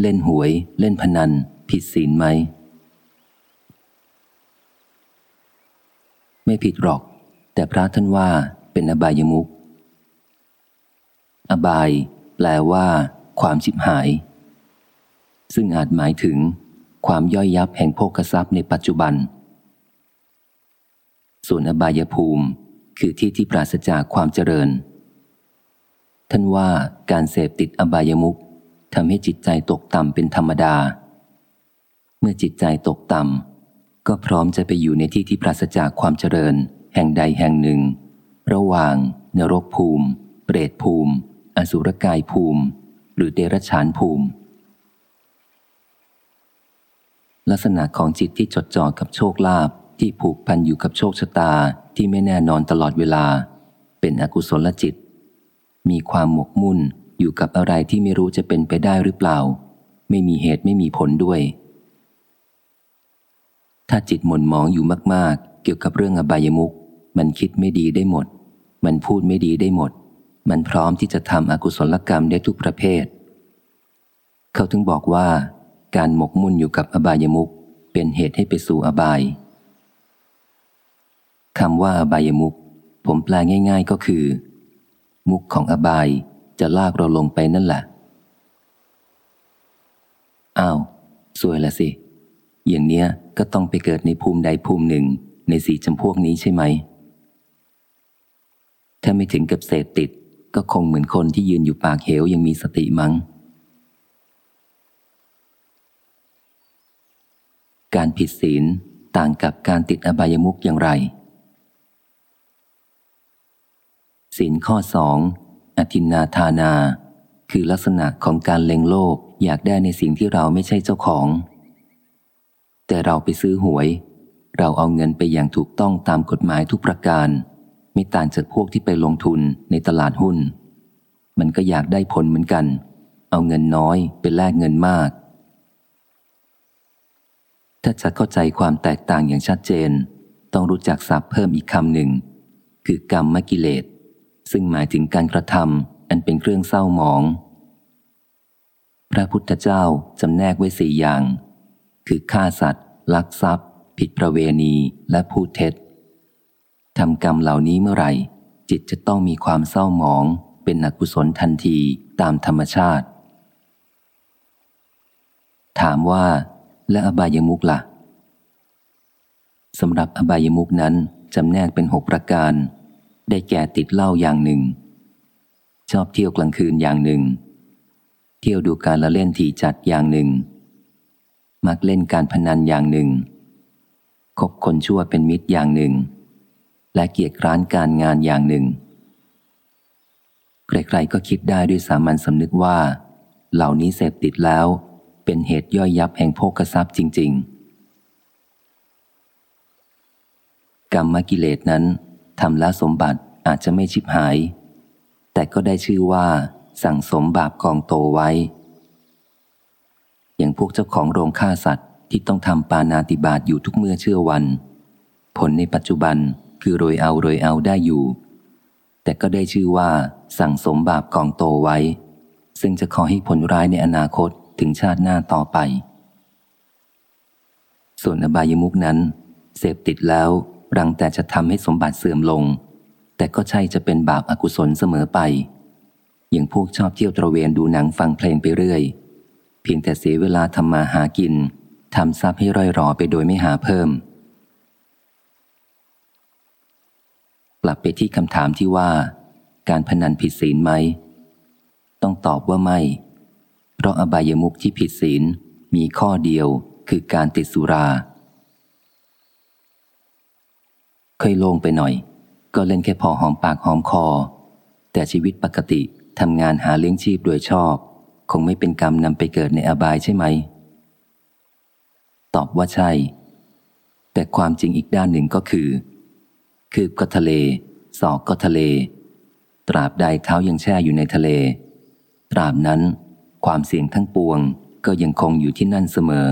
เล่นหวย เล่นพนัน ผิดศีลไหม ไม่ผิดหรอก แต่พระท่านว่าเป็นอบายมุกอบาย แปลว่า ความชิบหาย ซึ่งอาจหมายถึง ความย่อยยับแห่งโภคทรัพย์ในปัจจุบัน ส่วนอบายภูมิคือที่ที่ปราศจากความเจริญ ท่านว่าการเสพติดอบายมุก ทำให้จิตใจตกต่ำเป็นธรรมดา เมื่อจิตใจตกต่ำก็พร้อมจะไปอยู่ในที่ที่ปราศจากความเจริญ แห่งใดแห่งหนึ่ง ระหว่างนรกภูมิ เปรตภูมิ อสุรกายภูมิ หรือเดรัจฉานภูมิ ลักษณะของจิตที่จดจ่อกับโชคลาภที่ผูกพันอยู่กับโชคชะตาที่ไม่แน่นอนตลอดเวลา เป็นอกุศลจิต มีความหมกมุ่น อยู่กับอะไรที่ไม่รู้จะเป็นไปได้หรือเปล่า ไม่มีเหตุไม่มีผลด้วย ถ้าจิตหม่นหมองอยู่มาก ๆ เกี่ยวกับเรื่องอบายมุกมันคิดไม่ดีได้หมด มันพูดไม่ดีได้หมด มันพร้อมที่จะทำอกุศลกรรมได้ทุกประเภท เขาถึงบอกว่า การหมกมุ่นอยู่กับอบายมุกเป็นเหตุให้ไปสู่อบายคำว่าอบายมุกผมแปลง่าย ๆ ก็คือ มุกของอบาย จะลากเราลงไปนั่นแหละ อ้าว สวยละสิ อย่างเนี้ยก็ต้องไปเกิดในภูมิใดภูมิหนึ่งในสี่จำพวกนี้ใช่ไหม ถ้าไม่ถึงกับเสพติด ก็คงเหมือนคนที่ยืนอยู่ปากเหวยังมีสติมัง้ง การผิดศีลต่างกับการติดอบายมุกอย่างไรศีลข้อสอง อธินาทานา คือลักษณะของการเล็งโลภอยากได้ในสิ่งที่เราไม่ใช่เจ้าของ แต่เราไปซื้อหวย เราเอาเงินไปอย่างถูกต้องตามกฎหมายทุกประการ ไม่ต่างจากพวกที่ไปลงทุนในตลาดหุ้น มันก็อยากได้ผลเหมือนกัน เอาเงินน้อยไปแลกเงินมาก ถ้าจะเข้าใจความแตกต่างอย่างชัดเจน ต้องรู้จักศัพท์เพิ่มอีกคำหนึ่ง คือกรรมมกิเลส ซึ่งหมายถึงการกระทำอันเป็นเครื่องเศร้าหมอง พระพุทธเจ้าจำแนกไว้สี่อย่าง คือฆ่าสัตว์ ลักทรัพย์ ผิดประเวณีและพูดเท็จทำกรรมเหล่านี้เมื่อไหร่ จิตจะต้องมีความเศร้าหมอง เป็นอกุศลทันทีตามธรรมชาติ ถามว่า และอบายมุกละ่ะสำหรับอบายมุกนั้นจำแนกเป็นหกประการ ได้แก่ติดเหล้าอย่างหนึ่ง ชอบเที่ยวกลางคืนอย่างหนึ่ง เที่ยวดูการละเล่นทีจัดอย่างหนึ่ง มักเล่นการพนันอย่างหนึ่ง คบคนชั่วเป็นมิตรอย่างหนึ่ง และเกียรร้านการงานอย่างหนึ่ง ใครๆก็คิดได้ด้วยสามัญสำนึกว่า เหล่านี้เสพติดแล้วเป็นเหตุย่อยยับแห่งโภคทรัพย์จริง ๆ กรรมกิเลสนั้น ทำล้วสมบัติอาจจะไม่ชิบหาย แต่ก็ได้ชื่อว่า สั่งสมบาปกองโตไว้ อย่างพวกเจ้าของโรงฆ่าสัตว์ที่ต้องทำปานาติบาตอยู่ทุกเมื่อเชื่อวัน ผลในปัจจุบันคือโรยเอาโรยเอาได้อยู่ แต่ก็ได้ชื่อว่า สั่งสมบาปกองโตไว้ ซึ่งจะขอให้ผลร้ายในอนาคตถึงชาติหน้าต่อไป ส่วนอบายมุกนั้น เสพติดแล้ว รังแต่จะทำให้สมบัติเสื่อมลง แต่ก็ใช่จะเป็นบาปอากุศลเสมอไป อย่างพวกชอบเที่ยวตระเวนดูหนังฟังเพลงไปเรื่อย เพียงแต่เสียเวลาทำมาหากินทำทรัพย์ให้ร่อยรอไปโดยไม่หาเพิ่ม กลับไปที่คำถามที่ว่า การพนันผิดศีลไหม ต้องตอบว่าไม่ เพราะอบายมุขที่ผิดศีลมีข้อเดียวคือการติดสุรา เคยโลงไปหน่อย ก็เล่นแค่พอหอมปากหอมคอ แต่ชีวิตปกติทำงานหาเลี้ยงชีพโดยชอบ คงไม่เป็นกรรมนำไปเกิดในอบายใช่ไหม ตอบว่าใช่ แต่ความจริงอีกด้านหนึ่งก็คือ คืบก็ทะเล ศอกก็ทะเล ตราบใดเท้ายังแช่อยู่ในทะเล ตราบนั้น ความเสี่ยงทั้งปวงก็ยังคงอยู่ที่นั่นเสมอ